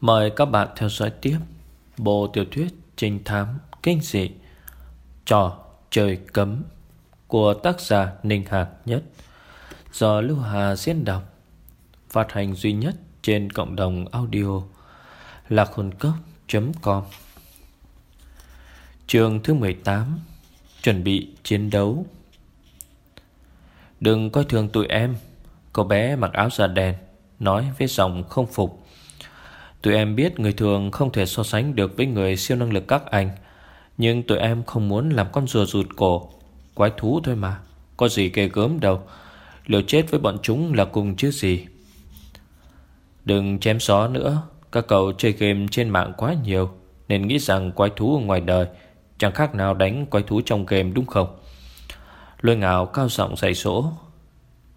Mời các bạn theo dõi tiếp Bộ tiểu thuyết trinh thám kinh dị Trò trời cấm Của tác giả Ninh Hạc Nhất. Do Lưu Hà diễn đọc, Phát hành duy nhất trên cộng đồng audio Lạc hồn cốc.com Chương thứ 18 Chuẩn bị chiến đấu. Đừng coi thường tụi em, Cậu bé mặc áo da đen, Nói với giọng không phục. Tụi em biết người thường không thể so sánh được với người siêu năng lực các anh. Nhưng tụi em không muốn làm con rùa rụt cổ. Quái thú thôi mà. Có gì ghê gớm đâu. Liều chết với bọn chúng là cùng chứ gì. Đừng chém gió nữa. Các cậu chơi game trên mạng quá nhiều, Nên nghĩ rằng quái thú ở ngoài đời. Chẳng khác nào đánh quái thú trong game đúng không? Lôi ngào cao giọng dạy sổ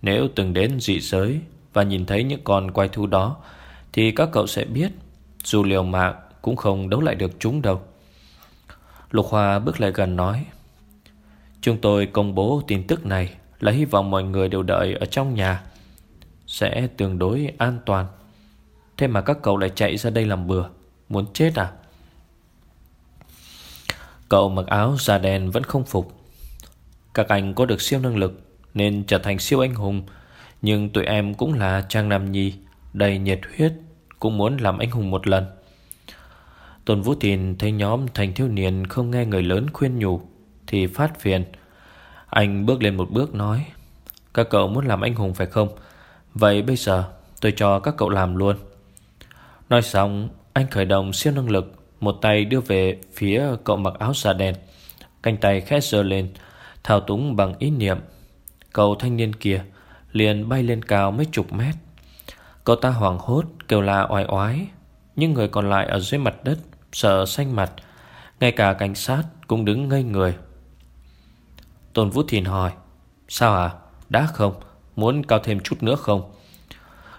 Nếu từng đến dị giới Và nhìn thấy những con quái thú đó thì các cậu sẽ biết, Dù liều mạng cũng không đấu lại được chúng đâu. Lục Hoa bước lại gần nói, Chúng tôi công bố tin tức này Là hy vọng mọi người đều đợi ở trong nhà, Sẽ tương đối an toàn. Thế mà các cậu lại chạy ra đây làm bừa, Muốn chết à? Cậu mặc áo da đen vẫn không phục. Các anh có được siêu năng lực Nên trở thành siêu anh hùng, Nhưng tụi em cũng là Trang Nam Nhi Đầy nhiệt huyết, Cũng muốn làm anh hùng một lần. Tôn Vũ Thìn thấy nhóm thành thiếu niên Không nghe người lớn khuyên nhủ, Thì phát phiền. Anh bước lên một bước nói, Các cậu muốn làm anh hùng phải không? Vậy bây giờ tôi cho các cậu làm luôn. Nói xong, Anh khởi động siêu năng lực, Một tay đưa về phía cậu mặc áo xà đen, Cánh tay khẽ giơ lên, Thao túng bằng ý niệm. Cậu thanh niên kia liền bay lên cao mấy chục mét. Cậu ta hoảng hốt, kêu la oai oái. Nhưng người còn lại ở dưới mặt đất, Sợ xanh mặt. Ngay cả cảnh sát cũng đứng ngây người. Tôn Vũ Thìn hỏi, Sao à? Đã không? Muốn cao thêm chút nữa không?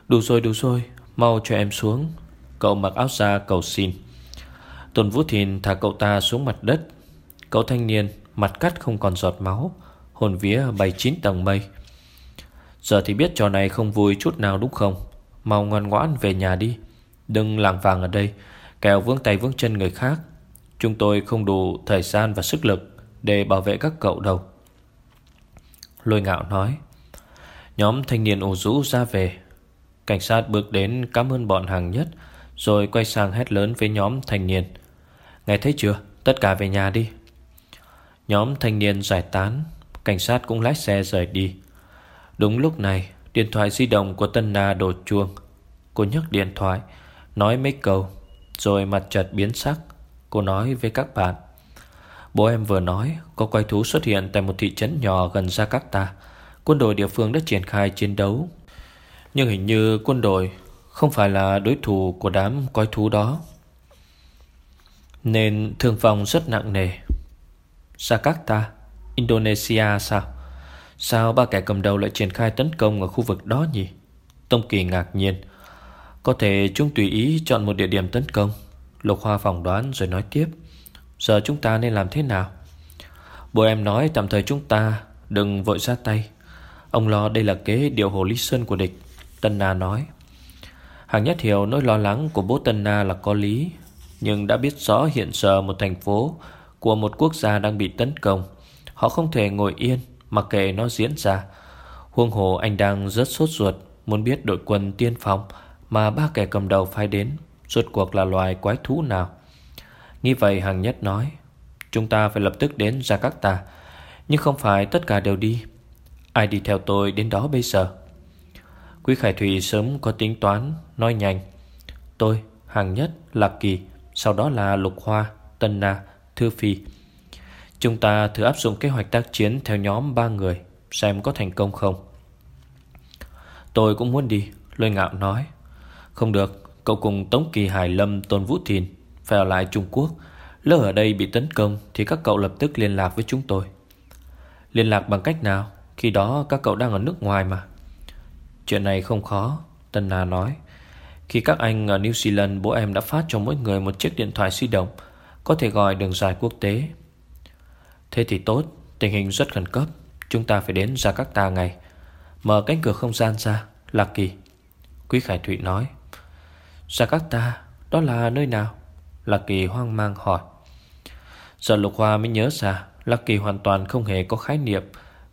Đủ rồi đủ rồi. Mau cho em xuống. Cậu mặc áo da cầu xin. Tôn Vũ Thìn thả cậu ta xuống mặt đất. Cậu thanh niên, Mặt cắt không còn giọt máu, Hồn vía bay chín tầng mây. Giờ thì biết trò này không vui chút nào đúng không? Mau ngoan ngoãn về nhà đi. Đừng lảng vàng ở đây. Kẻo vướng tay vướng chân người khác. Chúng tôi không đủ thời gian và sức lực Để bảo vệ các cậu đâu. Lôi ngạo nói. Nhóm thanh niên ủ rũ ra về. Cảnh sát bước đến cảm ơn bọn hàng nhất, Rồi quay sang hét lớn với nhóm thanh niên. Nghe thấy chưa? Tất cả về nhà đi. Nhóm thanh niên giải tán. Cảnh sát cũng lái xe rời đi. Đúng lúc này Điện thoại di động của Tân Na đổ chuông. Cô nhấc điện thoại, Nói mấy câu, Rồi mặt chợt biến sắc. Cô nói với các bạn, Bố em vừa nói, Có quái thú xuất hiện tại một thị trấn nhỏ gần Jakarta. Quân đội địa phương đã triển khai chiến đấu. Nhưng hình như quân đội Không phải là đối thủ của đám quái thú đó. Nên thương vong rất nặng nề. Jakarta, Indonesia sao? Sao ba kẻ cầm đầu lại triển khai tấn công ở khu vực đó nhỉ? Tông Kỳ ngạc nhiên. Có thể chúng tùy ý chọn một địa điểm tấn công. Lục Hoa phỏng đoán rồi nói tiếp. Giờ chúng ta nên làm thế nào? Bố em nói tạm thời chúng ta đừng vội ra tay. Ông lo đây là kế điều hồ Lý Sơn của địch. Tân Na nói. Hàng nhất hiểu nỗi lo lắng của bố Tân Na là có lý. Nhưng đã biết rõ hiện giờ một thành phố của một quốc gia đang bị tấn công. Họ không thể ngồi yên Mặc kệ nó diễn ra. Huông hồ anh đang rất sốt ruột Muốn biết đội quân tiên phong Mà ba kẻ cầm đầu phái đến Rốt cuộc là loài quái thú nào. Nghĩ vậy hàng nhất nói Chúng ta phải lập tức đến Jakarta Nhưng không phải tất cả đều đi. Ai đi theo tôi đến đó bây giờ? Quý Khải Thủy sớm có tính toán Nói nhanh Tôi, hàng nhất, Lạc Kỳ Sau đó là Lục Hoa, Tân Na, Thư Phi Chúng ta thử áp dụng kế hoạch tác chiến theo nhóm ba người, Xem có thành công không. Tôi cũng muốn đi, Lôi ngạo nói. Không được, Cậu cùng Tống Kỳ Hải Lâm, Tôn Vũ Thìn, Phải ở lại Trung Quốc. Lỡ ở đây bị tấn công, Thì các cậu lập tức liên lạc với chúng tôi. Liên lạc bằng cách nào? Khi đó các cậu đang ở nước ngoài mà. Chuyện này không khó, Tân Na nói. Khi các anh ở New Zealand, Bố em đã phát cho mỗi người một chiếc điện thoại di động, Có thể gọi đường dài quốc tế. Thế thì tốt Tình hình rất khẩn cấp. Chúng ta phải đến Jakarta ngay. Mở cánh cửa không gian ra Lạc Kỳ. Quý Khải Thụy nói. Jakarta Đó là nơi nào? Lạc Kỳ hoang mang hỏi. Giờ Lục Hoa mới nhớ ra Lạc Kỳ hoàn toàn không hề có khái niệm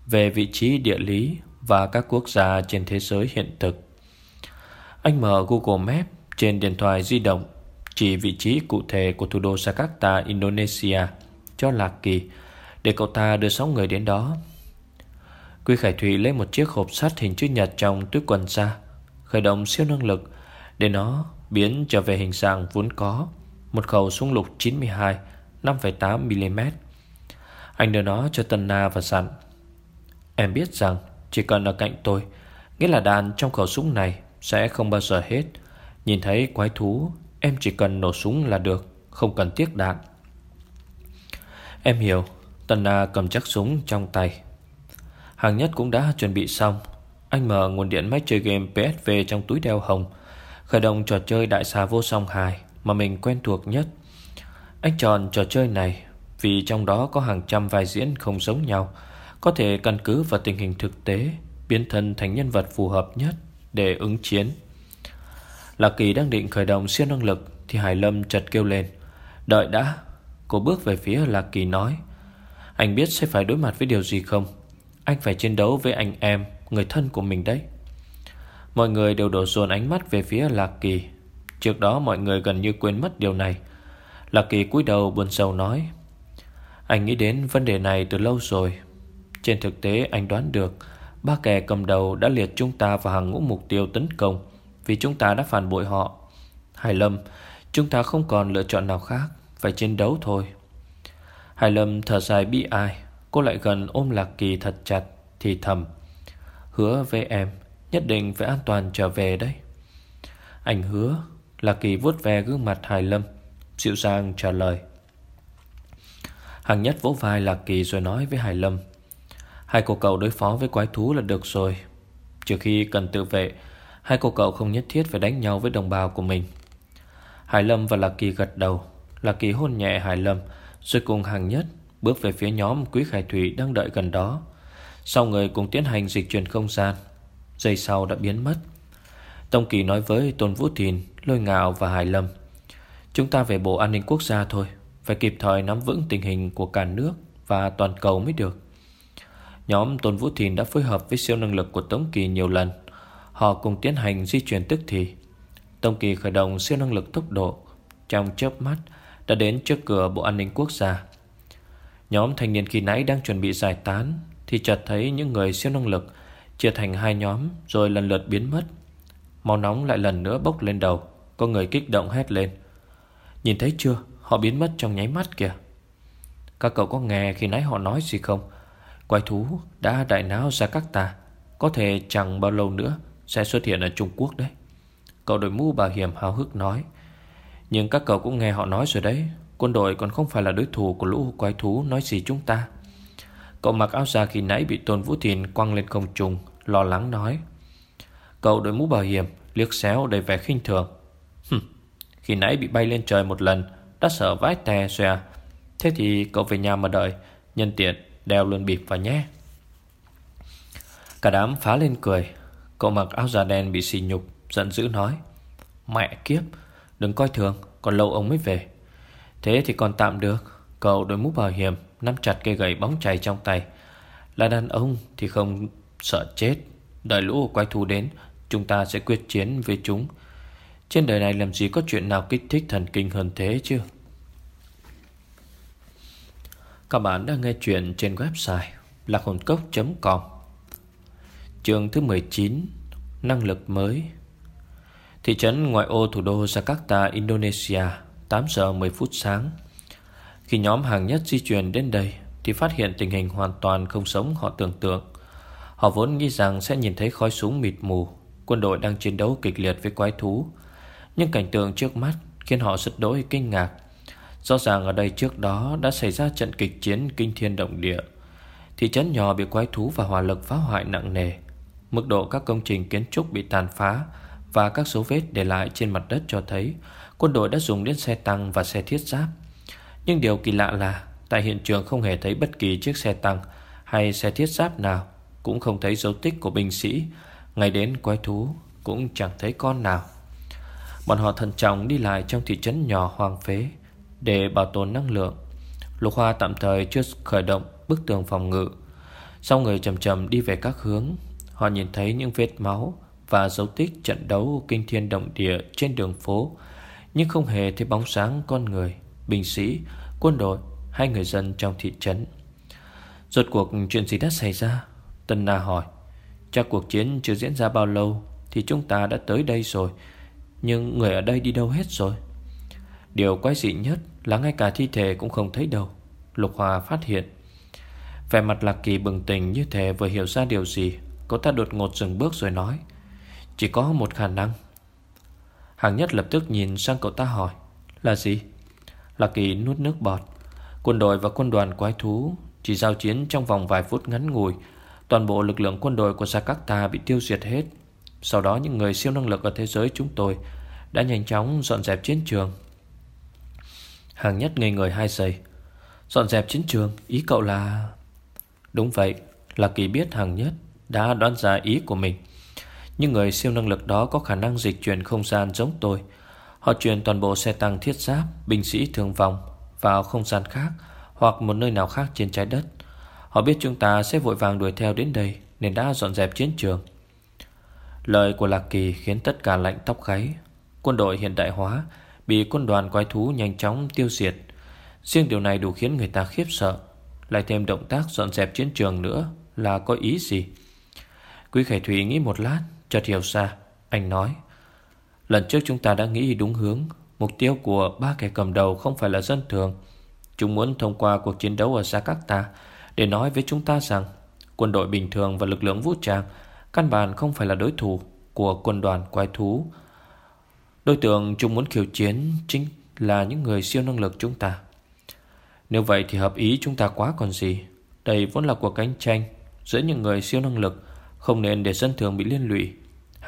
Về vị trí địa lý Và các quốc gia trên thế giới hiện thực. Anh mở Google Maps Trên điện thoại di động Chỉ vị trí cụ thể của thủ đô Jakarta, Indonesia Cho Lạc Kỳ. Để cậu ta đưa sáu người đến đó. Quy Khải Thủy lấy một chiếc hộp sắt hình chữ nhật trong túi quần ra Khởi động siêu năng lực Để nó biến trở về hình dạng vốn có Một khẩu súng lục 92 5,8mm Anh đưa nó cho Tân Na và dặn Em biết rằng Chỉ cần ở cạnh tôi Nghĩa là đạn trong khẩu súng này Sẽ không bao giờ hết. Nhìn thấy quái thú Em chỉ cần nổ súng là được Không cần tiếc đạn. Em hiểu. Tần Na cầm chắc súng trong tay. Hàng nhất cũng đã chuẩn bị xong. Anh mở nguồn điện máy chơi game PSV trong túi đeo hồng, Khởi động trò chơi đại xà vô song 2 Mà mình quen thuộc nhất. Anh chọn trò chơi này Vì trong đó có hàng trăm vai diễn không giống nhau, Có thể căn cứ vào tình hình thực tế, Biến thân thành nhân vật phù hợp nhất Để ứng chiến. Lạc Kỳ đang định khởi động siêu năng lực Thì Hải Lâm chợt kêu lên, Đợi đã. Cô bước về phía Lạc Kỳ nói anh biết sẽ phải đối mặt với điều gì không? Anh phải chiến đấu với anh em, Người thân của mình đấy. Mọi người đều đổ dồn ánh mắt về phía Lạc Kỳ. Trước đó mọi người gần như quên mất điều này. Lạc Kỳ cúi đầu buồn sầu nói, Anh nghĩ đến vấn đề này từ lâu rồi. Trên thực tế anh đoán được, Ba kẻ cầm đầu đã liệt chúng ta vào hàng ngũ mục tiêu tấn công Vì chúng ta đã phản bội họ. Hải Lâm, Chúng ta không còn lựa chọn nào khác, Phải chiến đấu thôi. Hải Lâm thở dài bi ai, Cô lại gần ôm Lạc Kỳ thật chặt, Thì thầm, Hứa với em, Nhất định phải an toàn trở về đấy. Anh hứa, Lạc Kỳ vuốt ve gương mặt Hải Lâm, Dịu dàng trả lời. Hàng nhất vỗ vai Lạc Kỳ rồi nói với Hải Lâm, Hai cô cậu đối phó với quái thú là được rồi. Trừ khi cần tự vệ, Hai cô cậu không nhất thiết phải đánh nhau với đồng bào của mình. Hải Lâm và Lạc Kỳ gật đầu. Lạc Kỳ hôn nhẹ Hải Lâm rồi cùng hàng nhất Bước về phía nhóm Quý Khải Thủy đang đợi gần đó. Sau người cùng tiến hành dịch chuyển không gian, Giây sau đã biến mất. Tông Kỳ nói với Tôn Vũ Thìn, Lôi Ngạo và Hải Lâm, Chúng ta về Bộ An ninh Quốc gia thôi, Phải kịp thời nắm vững tình hình của cả nước Và toàn cầu mới được. Nhóm Tôn Vũ Thìn đã phối hợp với siêu năng lực của Tống Kỳ nhiều lần. Họ cùng tiến hành di chuyển tức thì. Tông Kỳ khởi động siêu năng lực tốc độ Trong chớp mắt đã đến trước cửa Bộ An ninh Quốc gia. Nhóm thanh niên khi nãy đang chuẩn bị giải tán Thì chợt thấy những người siêu năng lực Chia thành hai nhóm Rồi lần lượt biến mất. Màu nóng lại lần nữa bốc lên đầu, Có người kích động hét lên. Nhìn thấy chưa, Họ biến mất trong nháy mắt kìa. Các cậu có nghe khi nãy họ nói gì không? Quái thú đã đại náo ra các ta, Có thể chẳng bao lâu nữa Sẽ xuất hiện ở Trung Quốc đấy. Cậu đội mũ bảo hiểm hào hức nói. Nhưng các cậu cũng nghe họ nói rồi đấy. Quân đội còn không phải là đối thủ của lũ quái thú Nói gì chúng ta. Cậu mặc áo da khi nãy bị Tôn Vũ Thìn quăng lên không trung Lo lắng nói. Cậu đội mũ bảo hiểm Liếc xéo đầy vẻ khinh thường. Hừm, Khi nãy bị bay lên trời một lần Đã sợ vãi tè xòe à. Thế thì cậu về nhà mà đợi Nhân tiện đeo luôn bịp vào nhé. Cả đám phá lên cười. Cậu mặc áo da đen bị xì nhục Giận dữ nói. Mẹ kiếp Đừng coi thường, Còn lâu ông mới về. Thế thì còn tạm được. Cậu đội mũ bảo hiểm, Nắm chặt cây gậy bóng chảy trong tay. Là đàn ông thì không sợ chết. Đợi lũ quái thú đến, Chúng ta sẽ quyết chiến với chúng. Trên đời này làm gì có chuyện nào kích thích thần kinh hơn thế chứ? Các bạn đang nghe chuyện trên website lạc hồn cốc.com Chương thứ 19 Năng lực mới. Thị trấn ngoại ô thủ đô Jakarta, Indonesia 8 giờ 10 phút sáng. Khi nhóm hàng nhất di chuyển đến đây Thì phát hiện tình hình hoàn toàn không sống họ tưởng tượng. Họ vốn nghĩ rằng sẽ nhìn thấy khói súng mịt mù Quân đội đang chiến đấu kịch liệt với quái thú. Nhưng cảnh tượng trước mắt Khiến họ rất đỗi kinh ngạc. Rõ ràng ở đây trước đó Đã xảy ra trận kịch chiến kinh thiên động địa. Thị trấn nhỏ bị quái thú và hỏa lực phá hoại nặng nề. Mức độ các công trình kiến trúc bị tàn phá và các dấu vết để lại trên mặt đất cho thấy Quân đội đã dùng đến xe tăng và xe thiết giáp. Nhưng điều kỳ lạ là, Tại hiện trường không hề thấy bất kỳ chiếc xe tăng Hay xe thiết giáp nào, Cũng không thấy dấu tích của binh sĩ. Ngày đến quái thú Cũng chẳng thấy con nào. Bọn họ thận trọng đi lại trong thị trấn nhỏ hoang phế Để bảo tồn năng lượng. Lục Hoa tạm thời chưa khởi động bức tường phòng ngự. Sau người chậm chậm đi về các hướng, Họ nhìn thấy những vết máu và dấu tích trận đấu kinh thiên động địa trên đường phố. Nhưng không hề thấy bóng sáng con người Binh sĩ, quân đội hay người dân trong thị trấn. Rốt cuộc chuyện gì đã xảy ra? Tân Na hỏi. Chắc cuộc chiến chưa diễn ra bao lâu Thì chúng ta đã tới đây rồi. Nhưng người ở đây đi đâu hết rồi? Điều quái dị nhất là ngay cả thi thể cũng không thấy đâu Lục Hòa phát hiện. Vẻ mặt Lạc Kỳ bừng tỉnh như thể vừa hiểu ra điều gì cậu ta đột ngột dừng bước rồi nói. Chỉ có một khả năng. Hàng nhất lập tức nhìn sang cậu ta hỏi, Là gì? là Kỳ nuốt nước bọt. Quân đội và quân đoàn quái thú Chỉ giao chiến trong vòng vài phút ngắn ngủi. Toàn bộ lực lượng quân đội của Jakarta bị tiêu diệt hết. Sau đó những người siêu năng lực ở thế giới chúng tôi Đã nhanh chóng dọn dẹp chiến trường. Hàng nhất ngây người hai giây. Dọn dẹp chiến trường? Ý cậu là Đúng vậy. Là kỳ biết hàng nhất Đã đoán ra ý của mình. Những người siêu năng lực đó có khả năng dịch chuyển không gian giống tôi. Họ chuyển toàn bộ xe tăng thiết giáp, Binh sĩ thương vong Vào không gian khác Hoặc một nơi nào khác trên trái đất. Họ biết chúng ta sẽ vội vàng đuổi theo đến đây Nên đã dọn dẹp chiến trường. Lời của Lạc Kỳ khiến tất cả lạnh tóc gáy. Quân đội hiện đại hóa, Bị quân đoàn quái thú nhanh chóng tiêu diệt. Riêng điều này đủ khiến người ta khiếp sợ. Lại thêm động tác dọn dẹp chiến trường nữa Là có ý gì? Quý Khải Thủy nghĩ một lát Chợt hiểu ra, Anh nói, Lần trước chúng ta đã nghĩ đúng hướng. Mục tiêu của ba kẻ cầm đầu không phải là dân thường. Chúng muốn thông qua cuộc chiến đấu ở Jakarta Để nói với chúng ta rằng Quân đội bình thường và lực lượng vũ trang Căn bản không phải là đối thủ Của quân đoàn quái thú. Đối tượng chúng muốn khiêu chiến Chính là những người siêu năng lực chúng ta. Nếu vậy thì hợp ý chúng ta quá còn gì. Đây vốn là cuộc cạnh tranh Giữa những người siêu năng lực, Không nên để dân thường bị liên lụy.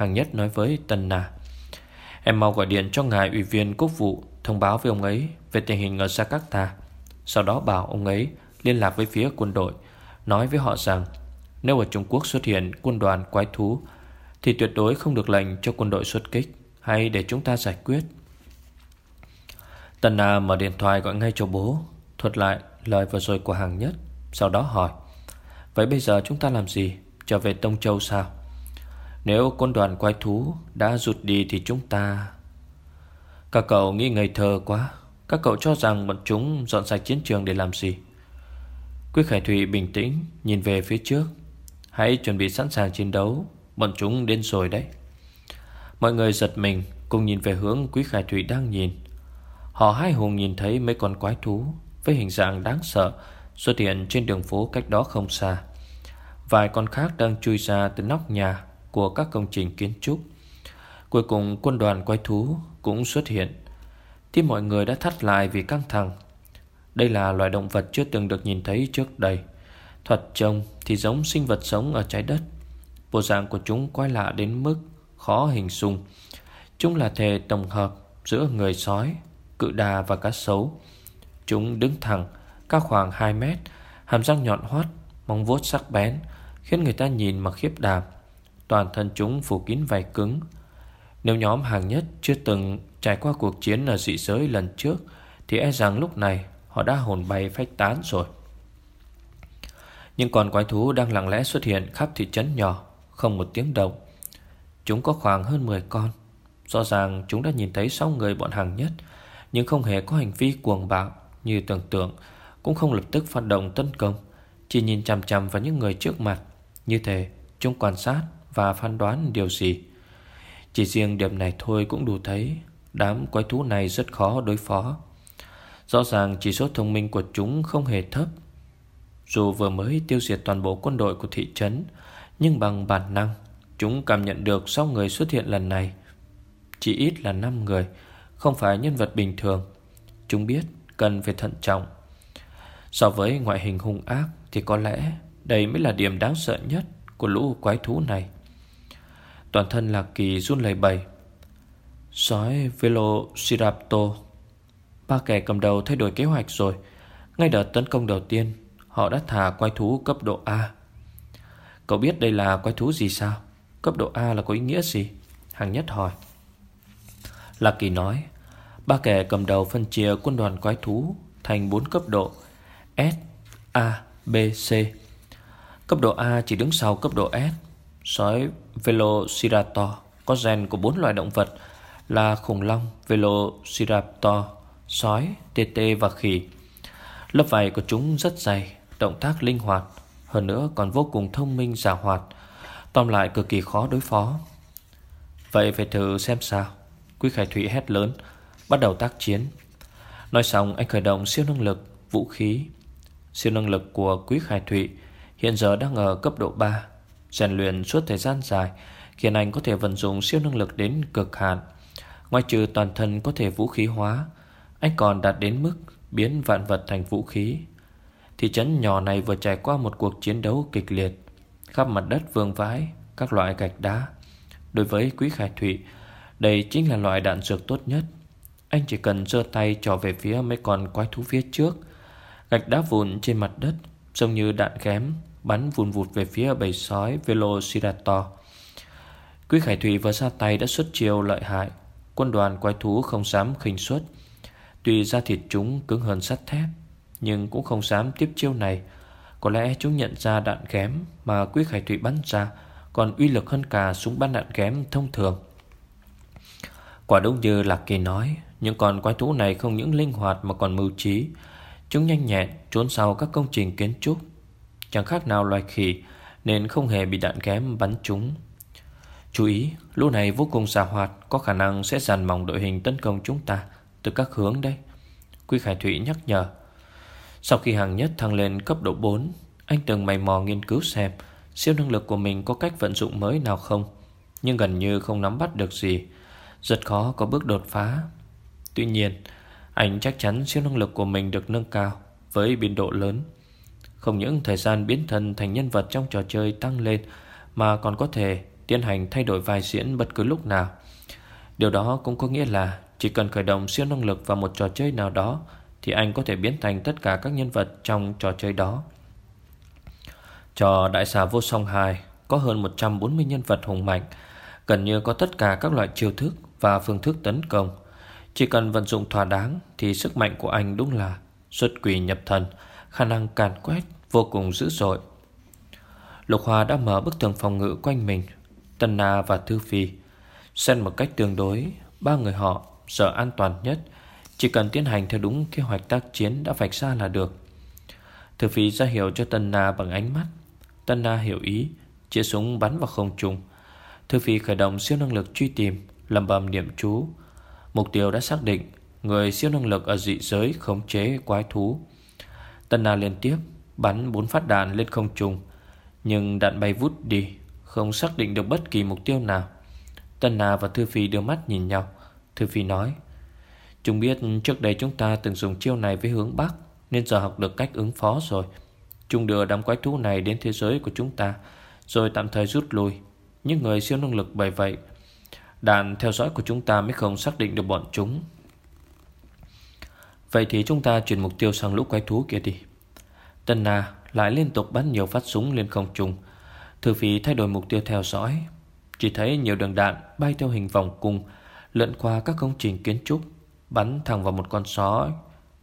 Hàng nhất nói với Tần Na. Em mau gọi điện cho ngài ủy viên quốc vụ Thông báo với ông ấy Về tình hình ở Jakarta. Sau đó bảo ông ấy liên lạc với phía quân đội, Nói với họ rằng Nếu ở Trung Quốc xuất hiện quân đoàn quái thú Thì tuyệt đối không được lệnh cho quân đội xuất kích Hay để chúng ta giải quyết. Tần Na mở điện thoại gọi ngay cho bố, Thuật lại lời vừa rồi của hàng nhất, Sau đó hỏi, Vậy bây giờ chúng ta làm gì? Trở về Tông Châu sao? Nếu quân đoàn quái thú đã rụt đi thì chúng ta Các cậu nghĩ ngây thơ quá. Các cậu cho rằng bọn chúng dọn sạch chiến trường để làm gì? Quý Khải thụy bình tĩnh, Nhìn về phía trước. Hãy chuẩn bị sẵn sàng chiến đấu. Bọn chúng đến rồi đấy. Mọi người giật mình, Cùng nhìn về hướng Quý Khải thụy đang nhìn. Họ hai hùng nhìn thấy mấy con quái thú Với hình dạng đáng sợ Xuất hiện trên đường phố cách đó không xa. Vài con khác đang chui ra từ nóc nhà. Của các công trình kiến trúc. Cuối cùng quân đoàn quái thú Cũng xuất hiện. Tim mọi người đã thắt lại vì căng thẳng. Đây là loài động vật chưa từng được nhìn thấy trước đây. Thuật trông thì giống sinh vật sống ở trái đất. Bộ dạng của chúng quái lạ đến mức Khó hình dung. Chúng là thể tổng hợp giữa người sói cự đà và cá sấu. Chúng đứng thẳng, cao khoảng 2 mét, hàm răng nhọn hoắt, móng vuốt sắc bén, khiến người ta nhìn mà khiếp đảm. Toàn thân chúng phủ kín vảy cứng. Nếu nhóm hàng nhất chưa từng trải qua cuộc chiến ở dị giới lần trước, thì e rằng lúc này họ đã hồn bay phách tán rồi. Nhưng còn quái thú đang lặng lẽ xuất hiện khắp thị trấn nhỏ, không một tiếng động. Chúng có khoảng hơn 10 con. Rõ ràng chúng đã nhìn thấy 6 người bọn hàng nhất nhưng không hề có hành vi cuồng bạo như tưởng tượng, cũng không lập tức phát động tấn công, chỉ nhìn chằm chằm vào những người trước mặt. Như thế, chúng quan sát và phán đoán điều gì. Chỉ riêng điểm này thôi cũng đủ thấy đám quái thú này rất khó đối phó. Rõ ràng chỉ số thông minh của chúng không hề thấp. Dù vừa mới tiêu diệt toàn bộ quân đội của thị trấn, nhưng bằng bản năng, chúng cảm nhận được sau người xuất hiện lần này. Chỉ ít là 5 người, không phải nhân vật bình thường Chúng biết cần phải thận trọng So với ngoại hình hung ác Thì có lẽ đây mới là điểm đáng sợ nhất Của lũ quái thú này Toàn thân Lạc Kỳ run lẩy bẩy, Sói Velociraptor. Ba kẻ cầm đầu thay đổi kế hoạch rồi. Ngay đợt tấn công đầu tiên Họ đã thả quái thú cấp độ A. Cậu biết đây là quái thú gì sao? Cấp độ A là có ý nghĩa gì? Hàng nhất hỏi. Lạc Kỳ nói Ba kẻ cầm đầu phân chia quân đoàn quái thú Thành 4 cấp độ S, A, B, C. Cấp độ A chỉ đứng sau cấp độ S Sói Velociraptor Có gen của bốn loài động vật Là khủng long Velociraptor Sói, tê tê và khỉ. Lớp vảy của chúng rất dày Động tác linh hoạt Hơn nữa còn vô cùng thông minh giả hoạt Tóm lại cực kỳ khó đối phó. Vậy phải thử xem sao. Quý Khải Thụy hét lớn Bắt đầu tác chiến. Nói xong anh khởi động siêu năng lực Vũ khí. Siêu năng lực của Quý Khải Thụy Hiện giờ đang ở cấp độ 3 rèn luyện suốt thời gian dài, Khiến anh có thể vận dụng siêu năng lực đến cực hạn. Ngoài trừ toàn thân có thể vũ khí hóa, Anh còn đạt đến mức Biến vạn vật thành vũ khí. Thị trấn nhỏ này vừa trải qua một cuộc chiến đấu kịch liệt, Khắp mặt đất vương vãi Các loại gạch đá. Đối với Quý Khải Thụy, Đây chính là loại đạn dược tốt nhất. Anh chỉ cần giơ tay trỏ về phía mấy con quái thú phía trước. Gạch đá vụn trên mặt đất Giống như đạn ghém Bắn vùn vụt về phía bầy sói Velociraptor. Quý Khải Thủy vừa ra tay đã xuất chiêu lợi hại. Quân đoàn quái thú không dám khinh suất. Tuy da thịt chúng cứng hơn sắt thép, Nhưng cũng không dám tiếp chiêu này. Có lẽ chúng nhận ra đạn ghém Mà Quý Khải Thủy bắn ra Còn uy lực hơn cả súng bắn đạn ghém thông thường. Quả đúng như Lạc Kỳ nói, Những con quái thú này không những linh hoạt Mà còn mưu trí. Chúng nhanh nhẹn, trốn sau các công trình kiến trúc Chẳng khác nào loài khỉ, Nên không hề bị đạn kém bắn trúng Chú ý, Lũ này vô cùng xà hoạt, Có khả năng sẽ dàn mỏng đội hình tấn công chúng ta Từ các hướng đây Quy Khải Thủy nhắc nhở. Sau khi hàng nhất thăng lên cấp độ 4 Anh từng mày mò nghiên cứu xem Siêu năng lực của mình có cách vận dụng mới nào không, Nhưng gần như không nắm bắt được gì. Rất khó có bước đột phá. Tuy nhiên, Anh chắc chắn siêu năng lực của mình được nâng cao Với biên độ lớn không những thời gian biến thân thành nhân vật trong trò chơi tăng lên, Mà còn có thể tiến hành thay đổi vai diễn bất cứ lúc nào. Điều đó cũng có nghĩa là Chỉ cần khởi động siêu năng lực vào một trò chơi nào đó, Thì anh có thể biến thành tất cả các nhân vật trong trò chơi đó. Trò Đại xà Vô Song 2 có hơn 140 nhân vật hùng mạnh, Gần như có tất cả các loại chiêu thức và phương thức tấn công. Chỉ cần vận dụng thỏa đáng Thì sức mạnh của anh đúng là xuất quỷ nhập thần. Khả năng càn quét vô cùng dữ dội. Lục Hòa đã mở bức tường phòng ngự quanh mình, Tân Na và Thư Phi. Xen một cách tương đối, Ba người họ giờ an toàn nhất, Chỉ cần tiến hành theo đúng kế hoạch tác chiến Đã vạch ra là được. Thư Phi ra hiệu cho Tân Na bằng ánh mắt. Tân Na hiểu ý Chia súng bắn vào không trung. Thư Phi khởi động siêu năng lực truy tìm Lầm bầm niệm chú. Mục tiêu đã xác định, Người siêu năng lực ở dị giới khống chế quái thú. Tân Na liên tiếp Bắn bốn phát đạn lên không trung, Nhưng đạn bay vút đi, Không xác định được bất kỳ mục tiêu nào. Tân Na và Thư Phi đưa mắt nhìn nhau. Thư Phi nói, Chúng biết trước đây chúng ta từng dùng chiêu này với hướng Bắc, Nên giờ học được cách ứng phó rồi. Chúng đưa đám quái thú này đến thế giới của chúng ta, Rồi tạm thời rút lui. Những người siêu năng lực bởi vậy, Đạn theo dõi của chúng ta mới không xác định được bọn chúng. Vậy thì chúng ta chuyển mục tiêu sang lũ quái thú kia đi. Tân Na lại liên tục bắn nhiều phát súng lên không trung. Thư phí thay đổi mục tiêu theo dõi. Chỉ thấy nhiều đường đạn bay theo hình vòng cung, Lượn qua các công trình kiến trúc, Bắn thẳng vào một con sói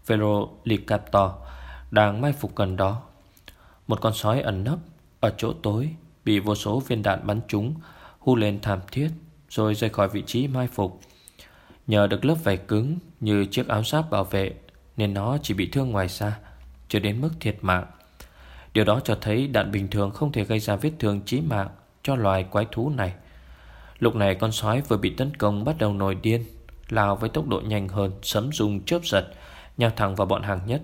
Verolicaptor Đang mai phục gần đó. Một con sói ẩn nấp Ở chỗ tối, Bị vô số viên đạn bắn trúng Hu lên thảm thiết, Rồi rời khỏi vị trí mai phục. Nhờ được lớp vảy cứng như chiếc áo giáp bảo vệ, Nên nó chỉ bị thương ngoài da Chưa đến mức thiệt mạng. Điều đó cho thấy đạn bình thường không thể gây ra vết thương chí mạng Cho loài quái thú này. Lúc này con sói vừa bị tấn công bắt đầu nổi điên, Lao với tốc độ nhanh hơn, Sấm rung, chớp giật, Nhào thẳng vào bọn hàng nhất.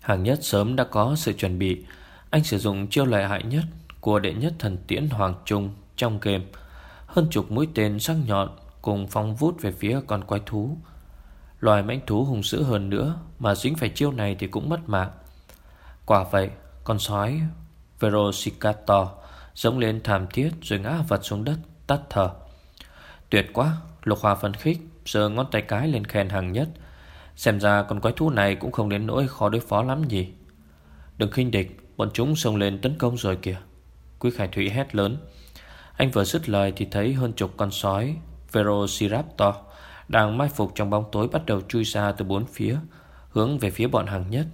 Hàng nhất sớm đã có sự chuẩn bị. Anh sử dụng chiêu lợi hại nhất Của đệ nhất thần tiễn Hoàng Trung Trong game. Hơn chục mũi tên sắc nhọn Cùng phóng vút về phía con quái thú. Loài mãnh thú hùng dữ hơn nữa, Mà dính phải chiêu này thì cũng mất mạng. Quả vậy, Con sói Verocicator Giống lên thảm thiết rồi ngã vật xuống đất, Tắt thở. Tuyệt quá, Lục Hòa phấn khích Giờ ngón tay cái lên khen hàng nhất. Xem ra con quái thú này cũng không đến nỗi khó đối phó lắm gì Đừng khinh địch, Bọn chúng xông lên tấn công rồi kìa. Quý Khải Thủy hét lớn. Anh vừa dứt lời thì thấy hơn chục con sói Velociraptor Đang mai phục trong bóng tối bắt đầu chui ra từ bốn phía, Hướng về phía bọn hàng nhất.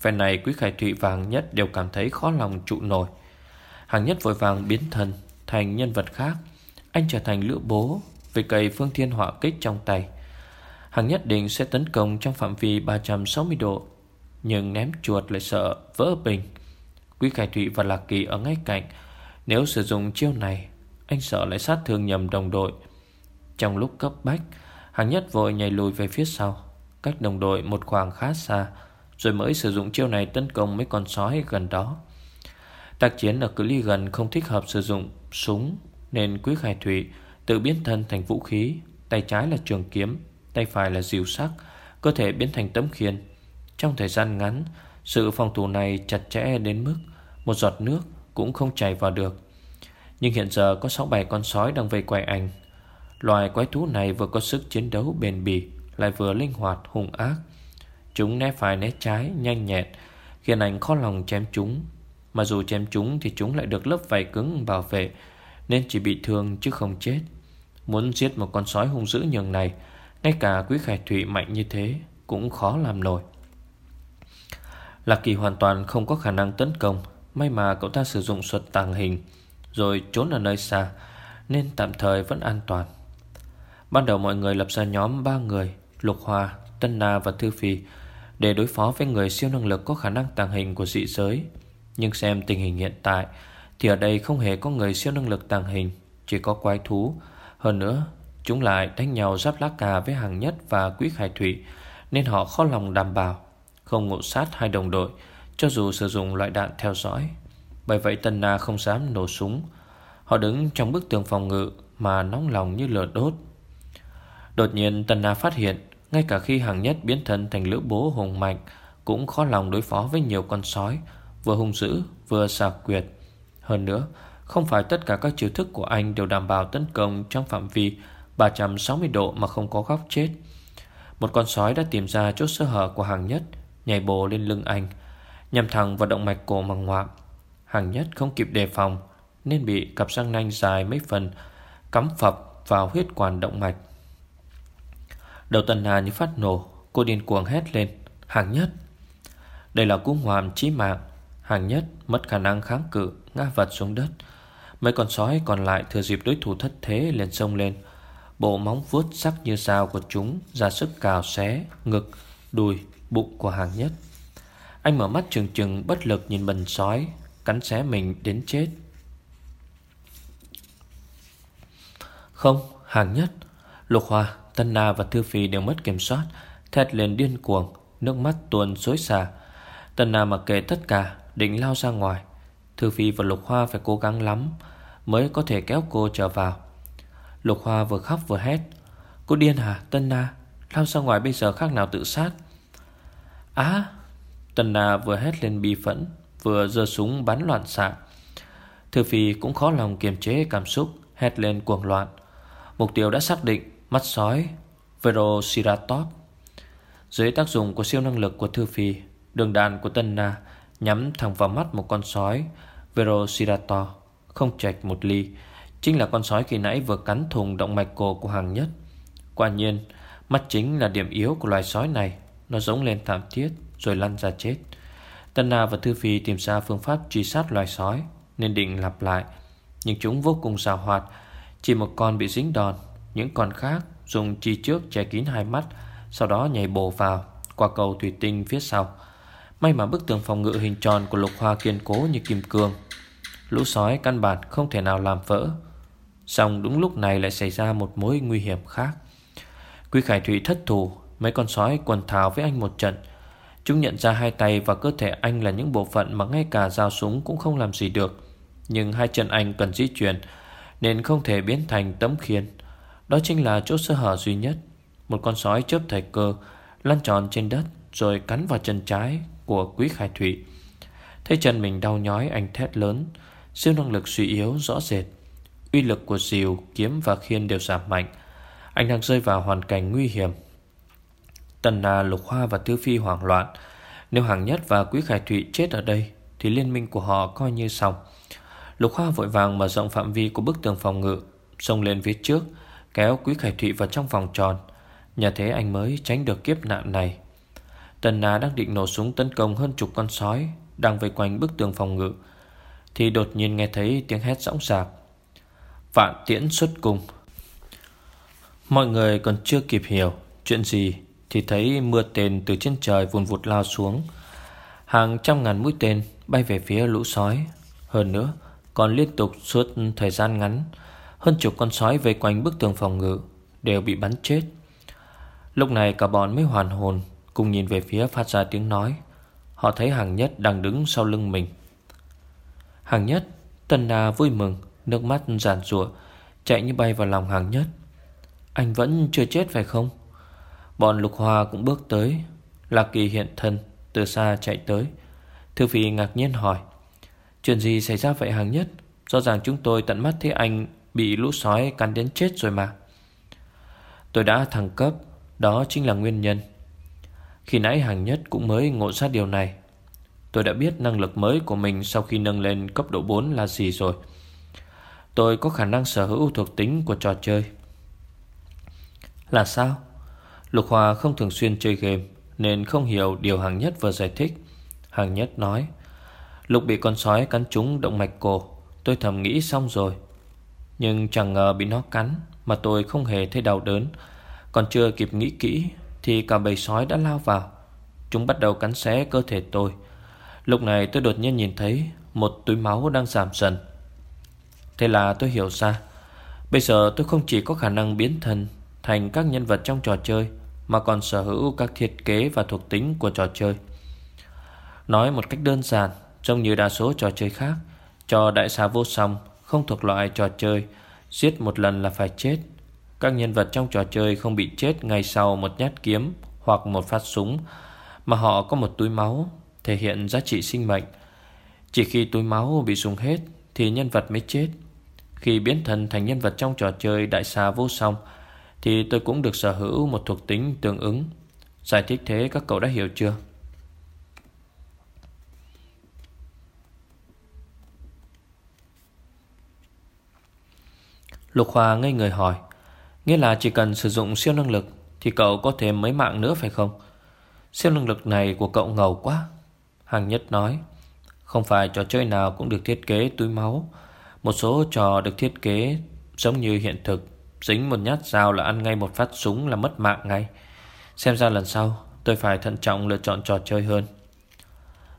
Phen này Quý Khải Thụy và hàng nhất đều cảm thấy khó lòng trụ nổi. Hàng nhất vội vàng biến thân thành nhân vật khác, Anh trở thành lữ bố Về cây phương thiên họa kích trong tay. Hàng nhất định sẽ tấn công trong phạm vi 360 độ, Nhưng ném chuột lại sợ vỡ bình. Quý Khải Thụy và Lạc Kỳ ở ngay cạnh, Nếu sử dụng chiêu này, Anh sợ lại sát thương nhầm đồng đội. Trong lúc cấp bách, Hàng nhất vội nhảy lùi về phía sau, Cách đồng đội một khoảng khá xa, Rồi mới sử dụng chiêu này tấn công mấy con sói gần đó. Tác chiến ở cự ly gần không thích hợp sử dụng súng, Nên Quý Khải Thụy tự biến thân thành vũ khí, Tay trái là trường kiếm, Tay phải là diều sắc, Cơ thể biến thành tấm khiên. Trong thời gian ngắn, Sự phòng thủ này chặt chẽ đến mức Một giọt nước cũng không chảy vào được. Nhưng hiện giờ có 6-7 con sói đang vây quay anh. Loài quái thú này vừa có sức chiến đấu bền bỉ, Lại vừa linh hoạt, hung ác. Chúng né phải né trái, nhanh nhẹn, Khiến anh khó lòng chém chúng. Mà dù chém chúng thì chúng lại được lớp vảy cứng bảo vệ, Nên chỉ bị thương chứ không chết. Muốn giết một con sói hung dữ nhường này, ngay cả quý khải thủy mạnh như thế Cũng khó làm nổi. Lạc Kỳ hoàn toàn không có khả năng tấn công, May mà cậu ta sử dụng thuật tàng hình, Rồi trốn ở nơi xa, Nên tạm thời vẫn an toàn. Ban đầu mọi người lập ra nhóm ba người, Lục hòa, Tân Na và Thư Phi, Để đối phó với người siêu năng lực Có khả năng tàng hình của dị giới. Nhưng xem tình hình hiện tại, Thì ở đây không hề có người siêu năng lực tàng hình, Chỉ có quái thú. Hơn nữa, Chúng lại đánh nhau giáp lá cà với hàng nhất và quý khải thủy, Nên họ khó lòng đảm bảo, Không ngộ sát hai đồng đội, Cho dù sử dụng loại đạn theo dõi. Bởi vậy Tân Na không dám nổ súng. Họ đứng trong bức tường phòng ngự Mà nóng lòng như lửa đốt. Đột nhiên tần Na phát hiện, Ngay cả khi hàng nhất biến thân thành lữ bố hùng mạnh, Cũng khó lòng đối phó với nhiều con sói, Vừa hung dữ, vừa xà quyệt. Hơn nữa, Không phải tất cả các chiêu thức của anh Đều đảm bảo tấn công trong phạm vi 360 độ mà không có góc chết. Một con sói đã tìm ra chỗ sơ hở của hàng nhất, Nhảy bồ lên lưng anh, Nhằm thẳng vào động mạch cổ màng ngoạm Hàng nhất không kịp đề phòng, Nên bị cặp răng nanh dài mấy phần Cắm phập vào huyết quản động mạch. Đầu tần hà như phát nổ Cô điên cuồng hét lên Hàng nhất Đây là cú ngoạm chí mạng Hàng nhất mất khả năng kháng cự Ngã vật xuống đất Mấy con sói còn lại thừa dịp đối thủ thất thế liền sông lên Bộ móng vuốt sắc như dao của chúng ra sức cào xé ngực, đùi, bụng của hàng nhất. Anh mở mắt trừng trừng bất lực nhìn bần sói, cắn xé mình đến chết. Không, hàng nhất. Lục hòa. Tân Na và Thư Phi đều mất kiểm soát, thét lên điên cuồng, nước mắt tuôn xối xả. Tân Na mặc kệ tất cả, định lao ra ngoài. Thư Phi và Lục Hoa phải cố gắng lắm mới có thể kéo cô trở vào. Lục Hoa vừa khóc vừa hét Cô điên hả Tân Na Lao ra ngoài bây giờ khác nào tự sát Á Tân Na vừa hét lên bi phẫn Vừa giơ súng bắn loạn xạ Thư Phi cũng khó lòng kiềm chế cảm xúc Hét lên cuồng loạn Mục tiêu đã xác định Mắt sói, Velociraptor. Dưới tác dụng của siêu năng lực của Thư Phi, Đường đạn của Tân Na Nhắm thẳng vào mắt một con sói, Velociraptor, Không chạch một ly, Chính là con sói khi nãy vừa cắn thùng động mạch cổ của hàng nhất. Quả nhiên, Mắt chính là điểm yếu của loài sói này, Nó giống lên thảm thiết Rồi lăn ra chết. Tân Na và Thư Phi tìm ra phương pháp truy sát loài sói, Nên định lặp lại, Nhưng chúng vô cùng xào hoạt, Chỉ một con bị dính đòn. Những con khác dùng chi trước che kín hai mắt, Sau đó nhảy bổ vào, Qua cầu thủy tinh phía sau. May mà bức tường phòng ngự hình tròn của lục hoa kiên cố như kim cương. Lũ sói căn bản không thể nào làm vỡ. Xong đúng lúc này lại xảy ra một mối nguy hiểm khác. Quý Khải Thủy thất thủ, Mấy con sói quần thảo với anh một trận. Chúng nhận ra hai tay và cơ thể anh là những bộ phận Mà ngay cả dao súng cũng không làm gì được. Nhưng hai chân anh cần di chuyển, Nên không thể biến thành tấm khiên. Đó chính là chỗ sơ hở duy nhất. Một con sói chớp thời cơ Lăn tròn trên đất Rồi cắn vào chân trái của Quý Khải Thủy. Thấy chân mình đau nhói anh thét lớn. Siêu năng lực suy yếu rõ rệt. Uy lực của diều, kiếm và khiên đều giảm mạnh. Anh đang rơi vào hoàn cảnh nguy hiểm. Tần là Lục Hoa và Tư Phi hoảng loạn. Nếu Hàng Nhất và Quý Khải Thụy chết ở đây Thì liên minh của họ coi như xong. Lục Hoa vội vàng mở rộng phạm vi của bức tường phòng ngự Xông lên phía trước. Kéo Quý Khải Thụy vào trong vòng tròn. Nhà thế anh mới tránh được kiếp nạn này. Tần Na đang định nổ súng tấn công hơn chục con sói Đang vây quanh bức tường phòng ngự, Thì đột nhiên nghe thấy tiếng hét rõng rạc. Vạn tiễn xuất cung. Mọi người còn chưa kịp hiểu Chuyện gì Thì thấy mưa tên từ trên trời vùn vụt lao xuống. Hàng trăm ngàn mũi tên Bay về phía lũ sói. Hơn nữa, còn liên tục suốt thời gian ngắn hơn chục con sói vây quanh bức tường phòng ngự Đều bị bắn chết. Lúc này cả bọn mới hoàn hồn, Cùng nhìn về phía phát ra tiếng nói. Họ thấy hàng nhất đang đứng sau lưng mình. Hàng nhất, Tân Na vui mừng, Nước mắt giàn rủa Chạy như bay vào lòng hàng nhất. Anh vẫn chưa chết phải không? Bọn lục hoa cũng bước tới. Lạc kỳ hiện thân, Từ xa chạy tới. Thư phi ngạc nhiên hỏi, Chuyện gì xảy ra vậy hàng nhất? Rõ ràng chúng tôi tận mắt thấy anh Bị lũ sói cắn đến chết rồi mà. Tôi đã thăng cấp, Đó chính là nguyên nhân. Khi nãy hàng nhất cũng mới ngộ ra điều này, Tôi đã biết năng lực mới của mình Sau khi nâng lên cấp độ 4 là gì rồi. Tôi có khả năng sở hữu thuộc tính của trò chơi. Là sao? Lục Hòa không thường xuyên chơi game, Nên không hiểu điều hàng nhất vừa giải thích. Hàng nhất nói, lục bị con sói cắn trúng động mạch cổ, Tôi thầm nghĩ xong rồi. Nhưng chẳng ngờ bị nó cắn Mà tôi không hề thấy đau đớn. Còn chưa kịp nghĩ kỹ Thì cả bầy sói đã lao vào. Chúng bắt đầu cắn xé cơ thể tôi. Lúc này tôi đột nhiên nhìn thấy Một túi máu đang giảm dần. Thế là tôi hiểu ra, Bây giờ tôi không chỉ có khả năng biến thân Thành các nhân vật trong trò chơi Mà còn sở hữu các thiết kế và thuộc tính của trò chơi. Nói một cách đơn giản Trông như đa số trò chơi khác, Cho đại xá vô song không thuộc loại trò chơi, Giết một lần là phải chết. Các nhân vật trong trò chơi không bị chết Ngay sau một nhát kiếm Hoặc một phát súng, Mà họ có một túi máu, Thể hiện giá trị sinh mệnh. Chỉ khi túi máu bị dùng hết Thì nhân vật mới chết. Khi biến thân thành nhân vật trong trò chơi Đại xà vô song, Thì tôi cũng được sở hữu một thuộc tính tương ứng. Giải thích thế các cậu đã hiểu chưa? Lục Hòa ngây người hỏi Nghĩa là chỉ cần sử dụng siêu năng lực Thì cậu có thêm mấy mạng nữa phải không? Siêu năng lực này của cậu ngầu quá. Hàng nhất nói Không phải trò chơi nào cũng được thiết kế túi máu. Một số trò được thiết kế Giống như hiện thực Dính một nhát dao là ăn ngay một phát súng là mất mạng ngay. Xem ra lần sau Tôi phải thận trọng lựa chọn trò chơi hơn.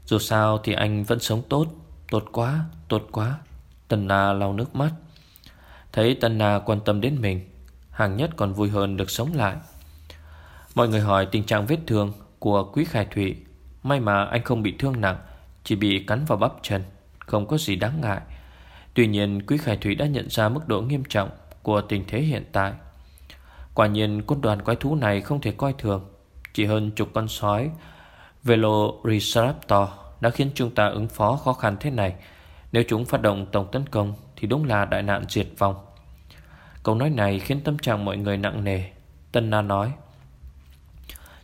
Dù sao thì anh vẫn sống tốt Tốt quá, tốt quá. Tần Na lau nước mắt. Thấy Tân Na quan tâm đến mình, Hàng nhất còn vui hơn được sống lại. Mọi người hỏi tình trạng vết thương Của Quý Khải Thụy. May mà anh không bị thương nặng, Chỉ bị cắn vào bắp chân, Không có gì đáng ngại. Tuy nhiên, Quý Khải Thụy đã nhận ra mức độ nghiêm trọng Của tình thế hiện tại. Quả nhiên quân đoàn quái thú này không thể coi thường. Chỉ hơn chục con sói Velociraptor Đã khiến chúng ta ứng phó khó khăn thế này. Nếu chúng phát động tổng tấn công thì đúng là đại nạn diệt vong. Câu nói này khiến tâm trạng mọi người nặng nề. Tân Na nói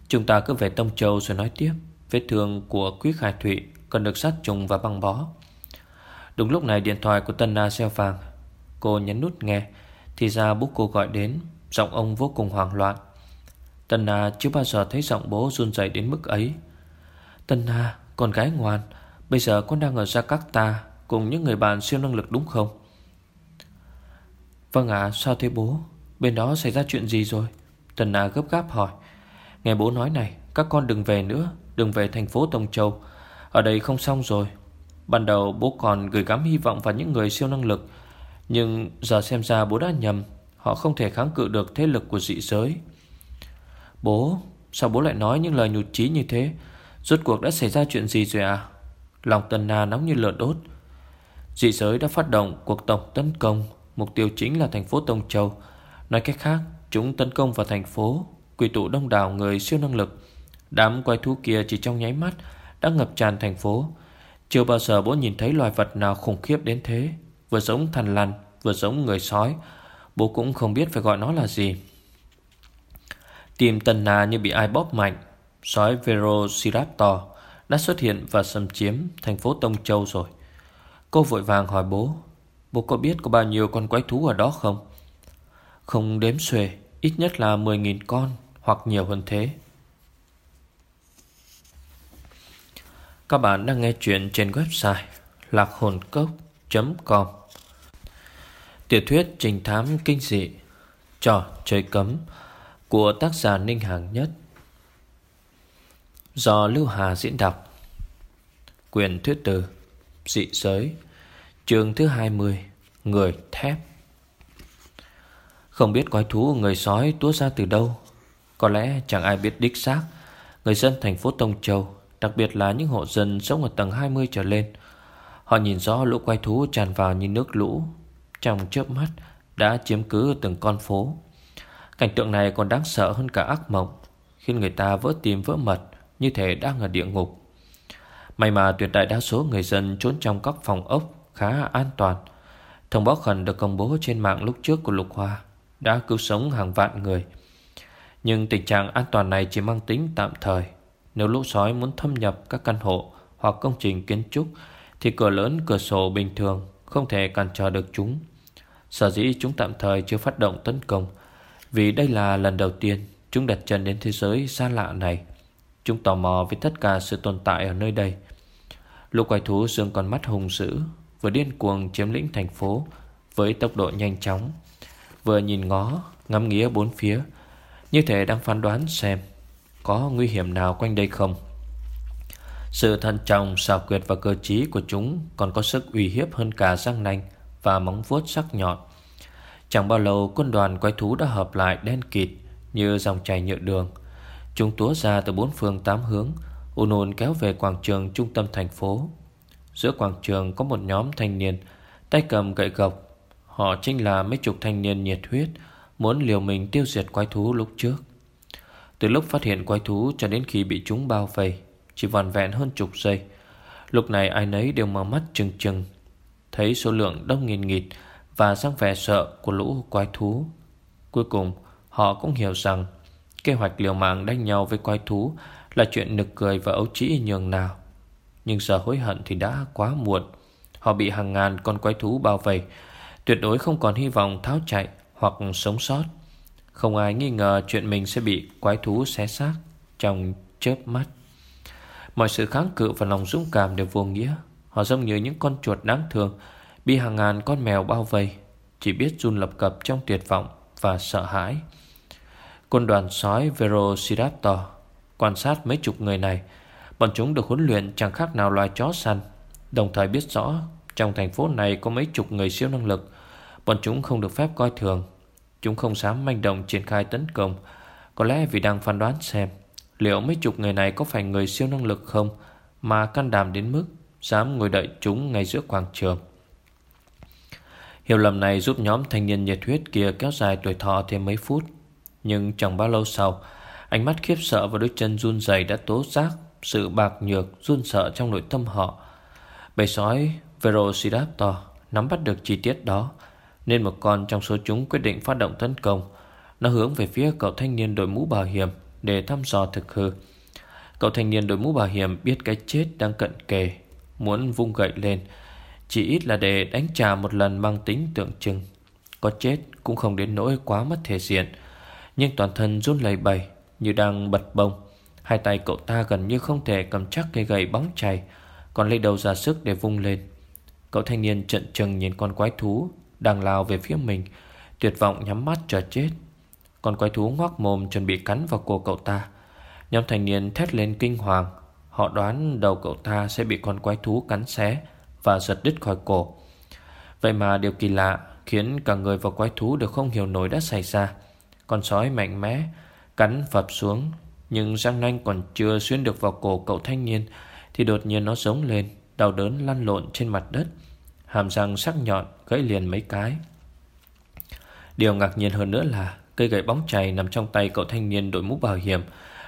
Chúng ta cứ về Tông Châu rồi nói tiếp. Vết thương của Quý Khải Thụy Cần được sát trùng và băng bó. Đúng lúc này điện thoại của Tân Na xeo vàng. Cô nhấn nút nghe Thì ra bố cô gọi đến. Giọng ông vô cùng hoảng loạn. Tân Na chưa bao giờ thấy giọng bố run rẩy đến mức ấy. Tân Na, con gái ngoan Bây giờ con đang ở Jakarta Cùng những người bạn siêu năng lực đúng không? Vâng ạ, sao thế bố? Bên đó xảy ra chuyện gì rồi? Tần Na gấp gáp hỏi. Nghe bố nói này, các con đừng về nữa, Đừng về thành phố Tông Châu. Ở đây không xong rồi. Ban đầu bố còn gửi gắm hy vọng vào những người siêu năng lực, Nhưng giờ xem ra bố đã nhầm, Họ không thể kháng cự được thế lực của dị giới. Bố, Sao bố lại nói những lời nhụt chí như thế? Rốt cuộc đã xảy ra chuyện gì rồi à Lòng Tần Na nóng như lửa đốt. Dị giới đã phát động cuộc tổng tấn công. Mục tiêu chính là thành phố Tông Châu. Nói cách khác, Chúng tấn công vào thành phố, Quy tụ đông đảo người siêu năng lực. Đám quái thú kia chỉ trong nháy mắt Đã ngập tràn thành phố. Chưa bao giờ bố nhìn thấy loài vật nào khủng khiếp đến thế. Vừa giống thằn lằn, Vừa giống người sói. Bố cũng không biết phải gọi nó là gì. Tìm tần nà như bị ai bóp mạnh. Sói Velociraptor Đã xuất hiện và xâm chiếm Thành phố Tông Châu rồi. Cô vội vàng hỏi bố Bố có biết có bao nhiêu con quái thú ở đó không? Không đếm xuể, Ít nhất là 10.000 con, Hoặc nhiều hơn thế. Các bạn đang nghe chuyện trên website lạc hồn cốc.com Tiểu thuyết trình thám kinh dị, Trò chơi cấm, Của tác giả Ninh Hàng Nhất. Do Lưu Hà diễn đọc. Quyền thuyết từ Dị giới Chương thứ 20 Người thép. Không biết quái thú người sói túa ra từ đâu. Có lẽ chẳng ai biết đích xác. Người dân thành phố Tông Châu, Đặc biệt là những hộ dân sống ở tầng 20 trở lên. Họ nhìn rõ lũ quái thú tràn vào như nước lũ. Trong chớp mắt, Đã chiếm cứ từng con phố. Cảnh tượng này còn đáng sợ hơn cả ác mộng, Khiến người ta vỡ tim vỡ mật, Như thể đang ở địa ngục. May mà tuyệt đại đa số người dân trốn trong các phòng ốc khá an toàn. Thông báo khẩn được công bố trên mạng lúc trước của Lục Hoa Đã cứu sống hàng vạn người. Nhưng tình trạng an toàn này chỉ mang tính tạm thời. Nếu lũ sói muốn thâm nhập các căn hộ hoặc công trình kiến trúc, Thì cửa lớn, cửa sổ bình thường không thể cản trở được chúng. Sở dĩ chúng tạm thời chưa phát động tấn công, Vì đây là lần đầu tiên chúng đặt chân đến thế giới xa lạ này. Chúng tò mò với tất cả sự tồn tại ở nơi đây. Lũ quái thú dương con mắt hùng dữ Vừa điên cuồng chiếm lĩnh thành phố Với tốc độ nhanh chóng Vừa nhìn ngó Ngắm nghía bốn phía. Như thể đang phán đoán xem Có nguy hiểm nào quanh đây không. Sự thận trọng, xảo quyệt và cơ trí của chúng Còn có sức uy hiếp hơn cả răng nanh Và móng vuốt sắc nhọn. Chẳng bao lâu quân đoàn quái thú đã hợp lại đen kịt Như dòng chảy nhựa đường. Chúng túa ra từ bốn phương tám hướng ùn ùn kéo về quảng trường trung tâm thành phố. Giữa quảng trường có một nhóm thanh niên, Tay cầm gậy gộc. Họ chính là mấy chục thanh niên nhiệt huyết, Muốn liều mình tiêu diệt quái thú lúc trước. Từ lúc phát hiện quái thú Cho đến khi bị chúng bao vây, Chỉ vòn vẹn hơn chục giây. Lúc này ai nấy đều mở mắt chừng chừng, Thấy số lượng đông nghìn nghịt Và sang vẻ sợ của lũ quái thú. Cuối cùng, họ cũng hiểu rằng Kế hoạch liều mạng đánh nhau với quái thú Là chuyện nực cười và ấu trĩ nhường nào. Nhưng giờ hối hận thì đã quá muộn. Họ bị hàng ngàn con quái thú bao vây. Tuyệt đối không còn hy vọng tháo chạy Hoặc sống sót. Không ai nghi ngờ chuyện mình sẽ bị quái thú xé xác Trong chớp mắt. Mọi sự kháng cự và lòng dũng cảm đều vô nghĩa. Họ giống như những con chuột đáng thương Bị hàng ngàn con mèo bao vây. Chỉ biết run lập cập trong tuyệt vọng Và sợ hãi. Quân đoàn sói Velociraptor Quan sát mấy chục người này. Bọn chúng được huấn luyện chẳng khác nào loài chó săn. Đồng thời biết rõ, Trong thành phố này có mấy chục người siêu năng lực. Bọn chúng không được phép coi thường. Chúng không dám manh động triển khai tấn công. Có lẽ vì đang phán đoán xem, Liệu mấy chục người này có phải người siêu năng lực không, Mà can đảm đến mức Dám ngồi đợi chúng ngay giữa quảng trường. Hiểu lầm này giúp nhóm thanh niên nhiệt huyết kia kéo dài tuổi thọ thêm mấy phút. Nhưng chẳng bao lâu sau, Ánh mắt khiếp sợ và đôi chân run rẩy đã tố giác. Sự bạc nhược, run sợ trong nội tâm họ. Bầy sói Velociraptor Nắm bắt được chi tiết đó, Nên một con trong số chúng quyết định phát động tấn công. Nó hướng về phía cậu thanh niên đội mũ bảo hiểm Để thăm dò thực hư. Cậu thanh niên đội mũ bảo hiểm biết cái chết đang cận kề, Muốn vung gậy lên. Chỉ ít là để đánh trả một lần mang tính tượng trưng. Có chết cũng không đến nỗi quá mất thể diện, nhưng toàn thân run lẩy bẩy Như đang bật bông. Hai tay cậu ta gần như không thể cầm chắc cây gậy bóng chày, Còn lấy đầu ra sức để vung lên. Cậu thanh niên trận trừng nhìn con quái thú Đang lao về phía mình, Tuyệt vọng nhắm mắt chờ chết. Con quái thú ngoác mồm chuẩn bị cắn vào cổ cậu ta. Nhóm thanh niên thét lên kinh hoàng, Họ đoán đầu cậu ta sẽ bị con quái thú cắn xé Và giật đứt khỏi cổ. Vậy mà điều kỳ lạ Khiến cả người và quái thú đều không hiểu nổi đã xảy ra. Con sói mạnh mẽ Cắn phập xuống nhưng răng nanh còn chưa xuyên được vào cổ cậu thanh niên, Thì đột nhiên nó giống lên, Đau đớn lăn lộn trên mặt đất. Hàm răng sắc nhọn, gãy liền mấy cái. Điều ngạc nhiên hơn nữa là Cây gậy bóng chày nằm trong tay cậu thanh niên đội mũ bảo hiểm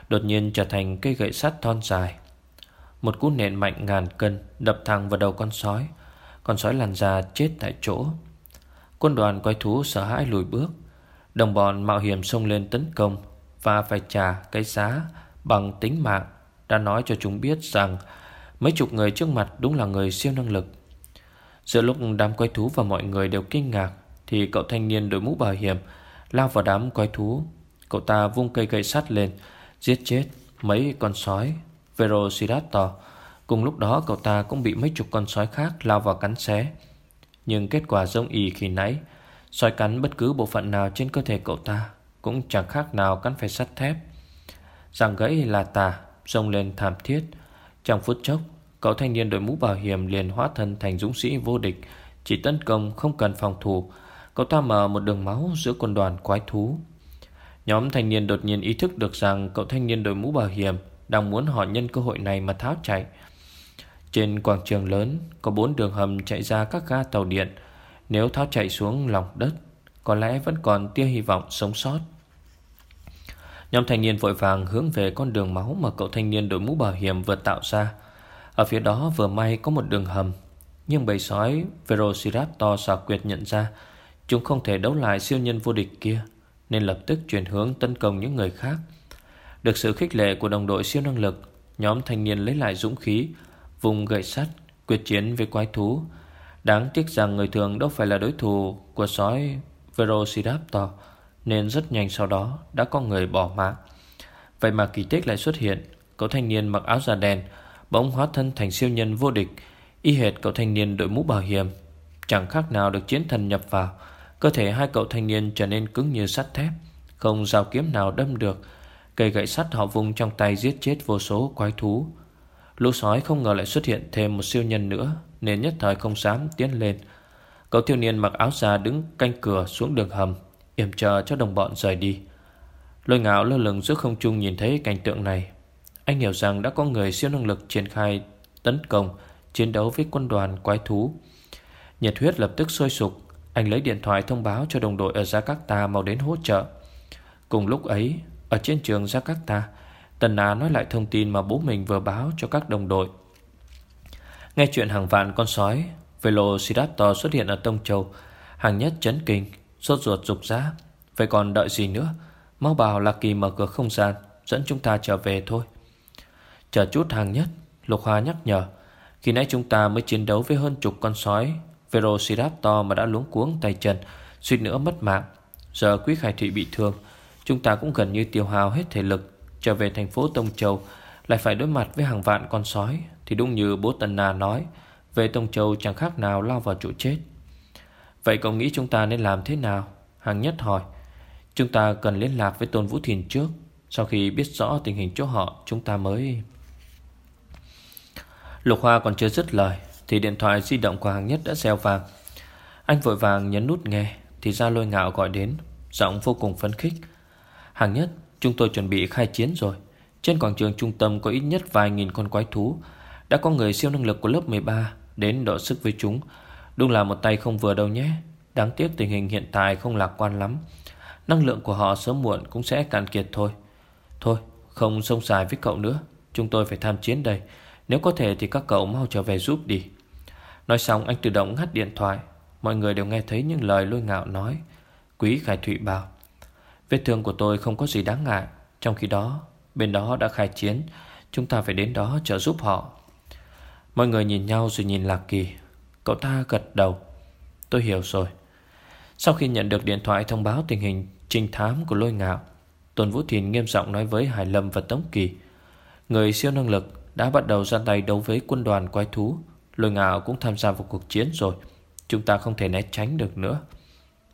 Đột nhiên trở thành cây gậy sắt thon dài. Một cú nện mạnh ngàn cân Đập thẳng vào đầu con sói. Con sói lăn ra chết tại chỗ. Quân đoàn quái thú sợ hãi lùi bước. Đồng bọn mạo hiểm xông lên tấn công và phải trả cái giá bằng tính mạng. Đã nói cho chúng biết rằng Mấy chục người trước mặt đúng là người siêu năng lực. Giữa lúc đám quái thú và mọi người đều kinh ngạc, Thì cậu thanh niên đội mũ bảo hiểm Lao vào đám quái thú. Cậu ta vung cây gậy sắt lên, Giết chết mấy con sói. Velociraptor. Cùng lúc đó, cậu ta cũng bị mấy chục con sói khác lao vào cắn xé. Nhưng kết quả giống y khi nãy, Sói cắn bất cứ bộ phận nào trên cơ thể cậu ta. Cũng chẳng khác nào cắn phải sắt thép. Răng gãy là tà Rông lên thảm thiết. Trong phút chốc, Cậu thanh niên đội mũ bảo hiểm liền hóa thân thành dũng sĩ vô địch. Chỉ tấn công không cần phòng thủ, Cậu ta mở một đường máu giữa quân đoàn quái thú. Nhóm thanh niên đột nhiên ý thức được rằng Cậu thanh niên đội mũ bảo hiểm Đang muốn họ nhân cơ hội này mà tháo chạy. Trên quảng trường lớn, Có bốn đường hầm chạy ra các ga tàu điện. Nếu tháo chạy xuống lòng đất có lẽ vẫn còn tia hy vọng sống sót. Nhóm thanh niên vội vàng hướng về con đường máu Mà cậu thanh niên đội mũ bảo hiểm vừa tạo ra. Ở phía đó vừa may có một đường hầm, Nhưng bầy sói Velociraptor xà quyệt nhận ra Chúng không thể đấu lại siêu nhân vô địch kia, Nên lập tức chuyển hướng tấn công những người khác. Được sự khích lệ của đồng đội siêu năng lực, Nhóm thanh niên lấy lại dũng khí, Vùng gậy sắt, Quyết chiến với quái thú. Đáng tiếc rằng người thường đâu phải là đối thủ Của sói Velociraptor Nên rất nhanh sau đó Đã có người bỏ mạng. Vậy mà kỳ tích lại xuất hiện. Cậu thanh niên mặc áo da đen, Bỗng hóa thân thành siêu nhân vô địch. Y hệt cậu thanh niên đội mũ bảo hiểm. Chẳng khác nào được chiến thần nhập vào. Cơ thể hai cậu thanh niên trở nên cứng như sắt thép. Không dao kiếm nào đâm được. Cây gậy sắt họ vùng trong tay giết chết vô số quái thú. Lũ sói không ngờ lại xuất hiện thêm một siêu nhân nữa, Nên nhất thời không dám tiến lên. Cậu thiếu niên mặc áo da đứng canh cửa xuống đường hầm, Yểm chờ cho đồng bọn rời đi. Lôi ngạo lơ lửng giữa không trung nhìn thấy cảnh tượng này. Anh hiểu rằng đã có người siêu năng lực triển khai tấn công, Chiến đấu với quân đoàn quái thú. Nhiệt huyết lập tức sôi sục, Anh lấy điện thoại thông báo cho đồng đội ở Jakarta mau đến hỗ trợ. Cùng lúc ấy, Ở trên trường Jakarta, Tần Á nói lại thông tin mà bố mình vừa báo cho các đồng đội. Nghe chuyện hàng vạn con sói Velociraptor xuất hiện ở Tông Châu. Hàng nhất chấn kinh, Sốt ruột rục rã. Vậy còn đợi gì nữa? Mau bảo là kỳ mở cửa không gian, Dẫn chúng ta trở về thôi. Chờ chút hàng nhất, Lục Hoa nhắc nhở. Khi nãy chúng ta mới chiến đấu với hơn chục con sói, Velociraptor mà đã luống cuống tay chân, Suýt nữa mất mạng. Giờ quý khải thị bị thương, Chúng ta cũng gần như tiêu hao hết thể lực. Trở về thành phố Tông Châu, Lại phải đối mặt với hàng vạn con sói, Thì đúng như bố Tần Na nói về Tông Châu chẳng khác nào lao vào chỗ chết. Vậy cậu nghĩ chúng ta nên làm thế nào? Hàng nhất hỏi. Chúng ta cần liên lạc với Tôn Vũ Thiền trước. Sau khi biết rõ tình hình chỗ họ, Chúng ta mới Lục Hoa còn chưa dứt lời, Thì điện thoại di động của hàng nhất đã reo vàng Anh vội vàng nhấn nút nghe, Thì ra lôi ngạo gọi đến. Giọng vô cùng phấn khích. Hàng nhất, chúng tôi chuẩn bị khai chiến rồi. Trên quảng trường trung tâm có ít nhất vài nghìn con quái thú. Đã có người siêu năng lực của lớp 13 Đến đọ sức với chúng. Đúng là một tay không vừa đâu nhé. Đáng tiếc tình hình hiện tại không lạc quan lắm. Năng lượng của họ sớm muộn cũng sẽ cạn kiệt thôi. Thôi, không sông dài với cậu nữa. Chúng tôi phải tham chiến đây. Nếu có thể thì các cậu mau trở về giúp đi. Nói xong, anh tự động ngắt điện thoại. Mọi người đều nghe thấy những lời lôi ngạo nói. Quý Khải Thụy bảo, Vết thương của tôi không có gì đáng ngại. Trong khi đó, Bên đó đã khai chiến. Chúng ta phải đến đó trợ giúp họ. Mọi người nhìn nhau rồi nhìn Lạc Kỳ. Cậu ta gật đầu. Tôi hiểu rồi. Sau khi nhận được điện thoại thông báo tình hình Trinh thám của lôi ngạo Tôn Vũ Thìn nghiêm giọng nói với Hải Lâm và Tống Kỳ. Người siêu năng lực Đã bắt đầu ra tay đấu với quân đoàn quái thú. Lôi ngạo cũng tham gia vào cuộc chiến rồi. Chúng ta không thể né tránh được nữa.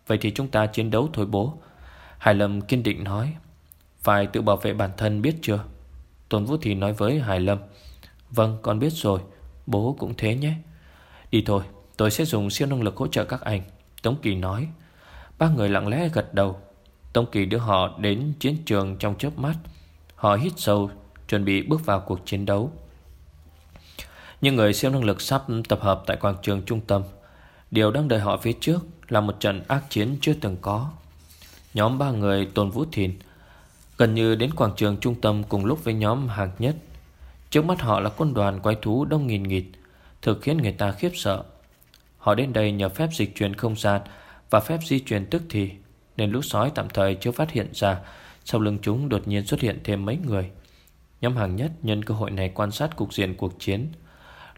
Vậy thì chúng ta chiến đấu thôi bố. Hải Lâm kiên định nói. Phải tự bảo vệ bản thân biết chưa? Tôn Vũ Thìn nói với Hải Lâm. Vâng con biết rồi. Bố cũng thế nhé. Đi thôi, tôi sẽ dùng siêu năng lực hỗ trợ các anh. Tống Kỳ nói. Ba người lặng lẽ gật đầu. Tống Kỳ đưa họ đến chiến trường trong chớp mắt. Họ hít sâu, Chuẩn bị bước vào cuộc chiến đấu. Những người siêu năng lực sắp tập hợp Tại quảng trường trung tâm. Điều đang đợi họ phía trước Là một trận ác chiến chưa từng có. Nhóm ba người Tôn Vũ Thìn Gần như đến quảng trường trung tâm Cùng lúc với nhóm hàng nhất. Trước mắt họ là quân đoàn quái thú đông nghìn nghịt, Thực khiến người ta khiếp sợ. Họ đến đây nhờ phép dịch chuyển không gian Và phép di chuyển tức thì, Nên lũ sói tạm thời chưa phát hiện ra. Sau lưng chúng đột nhiên xuất hiện thêm mấy người. Nhóm hàng nhất nhân cơ hội này quan sát cục diện cuộc chiến.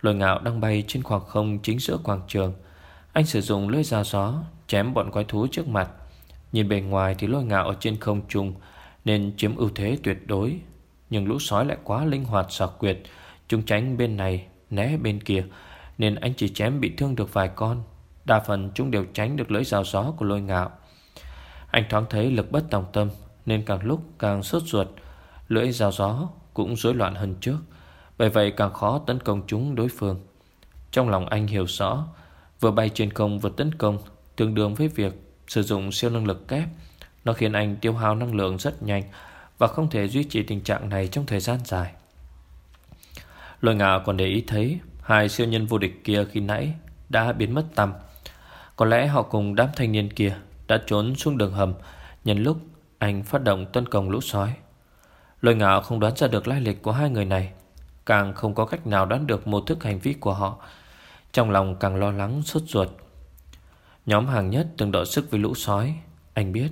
Lôi ngạo đang bay trên khoảng không chính giữa quảng trường. Anh sử dụng lưỡi dao gió, Chém bọn quái thú trước mặt. Nhìn bề ngoài thì lôi ngạo ở trên không trung, Nên chiếm ưu thế tuyệt đối. Nhưng lũ sói lại quá linh hoạt xảo quyệt. Chúng tránh bên này, Né bên kia, Nên anh chỉ chém bị thương được vài con. Đa phần chúng đều tránh được lưỡi rào gió của lôi ngạo. Anh thoáng thấy lực bất tòng tâm, Nên càng lúc càng sốt ruột. Lưỡi rào gió cũng rối loạn hơn trước, Bởi vậy càng khó tấn công chúng đối phương. Trong lòng anh hiểu rõ, Vừa bay trên không vừa tấn công Tương đương với việc sử dụng siêu năng lực kép. Nó khiến anh tiêu hao năng lượng rất nhanh và không thể duy trì tình trạng này trong thời gian dài. Lôi ngạo còn để ý thấy Hai siêu nhân vô địch kia khi nãy Đã biến mất tăm. Có lẽ họ cùng đám thanh niên kia Đã trốn xuống đường hầm Nhân lúc anh phát động tấn công lũ sói. Lôi ngạo không đoán ra được lai lịch của hai người này, Càng không có cách nào đoán được mô thức hành vi của họ. Trong lòng càng lo lắng, sốt ruột. Nhóm hàng nhất từng đọ sức với lũ sói. Anh biết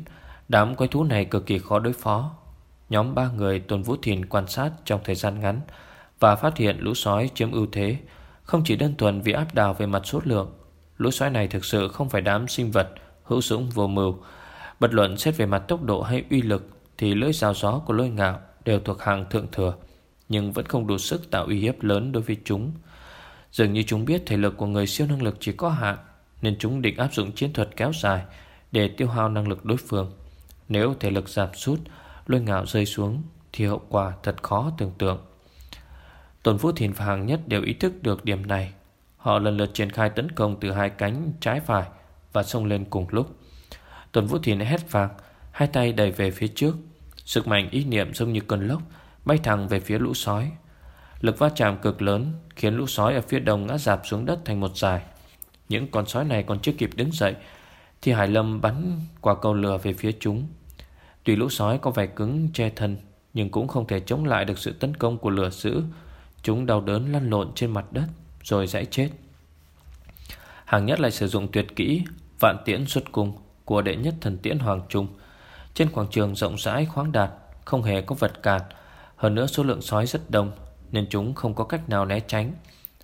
đám quái thú này cực kỳ khó đối phó. Nhóm ba người Tôn Vũ Thìn quan sát trong thời gian ngắn Và phát hiện lũ sói chiếm ưu thế, Không chỉ đơn thuần vì áp đảo về mặt số lượng. Lũ sói này thực sự không phải đám sinh vật Hữu dũng vô mưu. Bất luận xét về mặt tốc độ hay uy lực Thì lưỡi dao gió của lôi ngạo Đều thuộc hàng thượng thừa, Nhưng vẫn không đủ sức tạo uy hiếp lớn đối với chúng. Dường như chúng biết thể lực của người siêu năng lực chỉ có hạn, nên chúng định áp dụng chiến thuật kéo dài Để tiêu hao năng lực đối phương. Nếu thể lực giảm sút Lôi ngạo rơi xuống Thì hậu quả thật khó tưởng tượng. Tôn Vũ Thìn và Hàng Nhất đều ý thức được điểm này. Họ lần lượt triển khai tấn công từ hai cánh trái phải Và xông lên cùng lúc. Tôn Vũ Thìn hét vàng, Hai tay đẩy về phía trước. Sức mạnh ý niệm giống như cơn lốc, Bay thẳng về phía lũ sói. Lực va chạm cực lớn Khiến lũ sói ở phía đông ngã dạp xuống đất thành một dài những con sói này còn chưa kịp đứng dậy, Thì Hải Lâm bắn quả cầu lửa về phía chúng. Tuy lũ sói có vẻ cứng, che thân, Nhưng cũng không thể chống lại được sự tấn công của lửa dữ. Chúng đau đớn lăn lộn trên mặt đất, Rồi dãy chết. Hàng nhất lại sử dụng tuyệt kỹ Vạn tiễn xuất cung Của đệ nhất thần tiễn Hoàng Trung. Trên quảng trường rộng rãi, khoáng đạt, Không hề có vật cản. Hơn nữa số lượng sói rất đông, Nên chúng không có cách nào né tránh.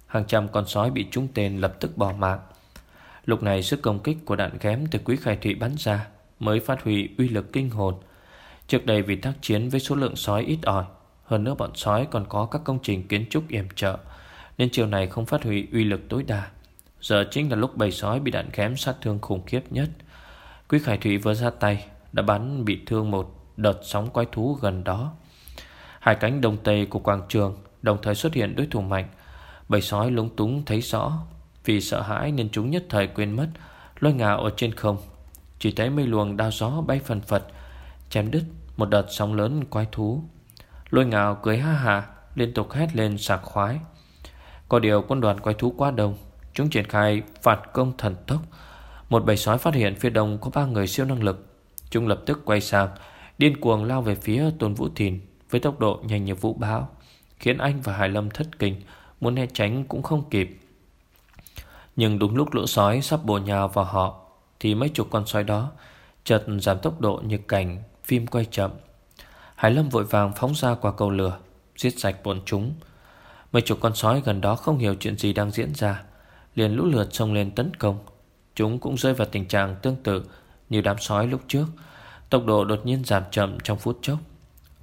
Hàng trăm con sói bị trúng tên lập tức bỏ mạng. Lúc này sức công kích của đạn ghém từ quý khai thủy bắn ra Mới phát huy uy lực kinh hồn. Trước đây vì tác chiến với số lượng sói ít ỏi, Hơn nữa bọn sói còn có các công trình kiến trúc yểm trợ, Nên chiều này không phát huy uy lực tối đa. Giờ chính là lúc bầy sói bị đạn khém sát thương khủng khiếp nhất. Quý Khải Thủy vừa ra tay, Đã bắn bị thương một đợt sóng quái thú gần đó. Hai cánh đông tây của quảng trường Đồng thời xuất hiện đối thủ mạnh. Bầy sói lúng túng thấy rõ, Vì sợ hãi nên chúng nhất thời quên mất, Lôi ngạo ở trên không. Chỉ thấy mây luồng đao gió bay phần phật, Chém đứt một đợt sóng lớn quái thú. Lôi ngào cười ha hà Liên tục hét lên sạc khoái. Có điều quân đoàn quái thú quá đông, Chúng triển khai phạt công thần tốc. Một bầy sói phát hiện phía đông có ba người siêu năng lực. Chúng lập tức quay sang, Điên cuồng lao về phía Tôn Vũ Thìn Với tốc độ nhanh như vũ bão, Khiến anh và Hải Lâm thất kinh, Muốn né tránh cũng không kịp. Nhưng đúng lúc lũ sói sắp bổ nhào vào họ, Thì mấy chục con sói đó Chợt giảm tốc độ như cảnh Phim quay chậm. Hải Lâm vội vàng phóng ra qua cầu lửa Giết sạch bọn chúng. Mấy chục con sói gần đó không hiểu chuyện gì đang diễn ra Liền lũ lượt xông lên tấn công. Chúng cũng rơi vào tình trạng tương tự Như đám sói lúc trước. Tốc độ đột nhiên giảm chậm trong phút chốc.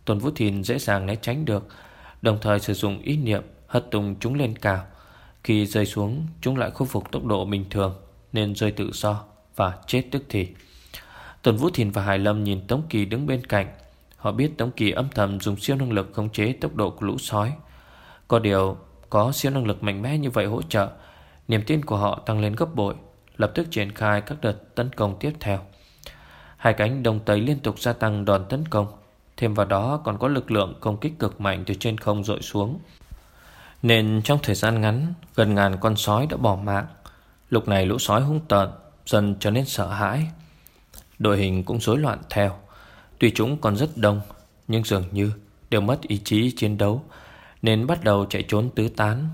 Tuần Vũ Thìn dễ dàng né tránh được Đồng thời sử dụng ý niệm hất tung chúng lên cao. Khi rơi xuống, chúng lại khôi phục tốc độ bình thường, nên rơi tự do và chết tức thì. Tuần Vũ Thìn và Hải Lâm nhìn Tống Kỳ đứng bên cạnh. Họ biết Tống Kỳ âm thầm dùng siêu năng lực khống chế tốc độ của lũ sói. Có điều, có siêu năng lực mạnh mẽ như vậy hỗ trợ, niềm tin của họ tăng lên gấp bội, lập tức triển khai các đợt tấn công tiếp theo. Hai cánh đồng tây liên tục gia tăng đòn tấn công, thêm vào đó còn có lực lượng công kích cực mạnh từ trên không dội xuống. Nên trong thời gian ngắn Gần ngàn con sói đã bỏ mạng Lúc này lũ sói hung tợn Dần trở nên sợ hãi Đội hình cũng rối loạn theo Tuy chúng còn rất đông, Nhưng dường như đều mất ý chí chiến đấu, Nên bắt đầu chạy trốn tứ tán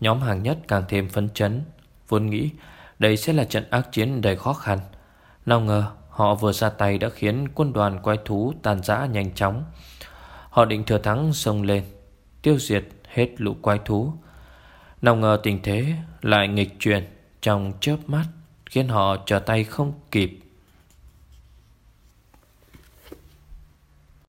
Nhóm hàng nhất càng thêm phấn chấn, Vốn nghĩ đây sẽ là trận ác chiến đầy khó khăn Nào ngờ, họ vừa ra tay đã khiến quân đoàn quái thú tàn rã nhanh chóng Họ định thừa thắng xông lên, Tiêu diệt hết lũ quái thú. Nào ngờ tình thế lại nghịch chuyển trong chớp mắt, khiến họ trở tay không kịp.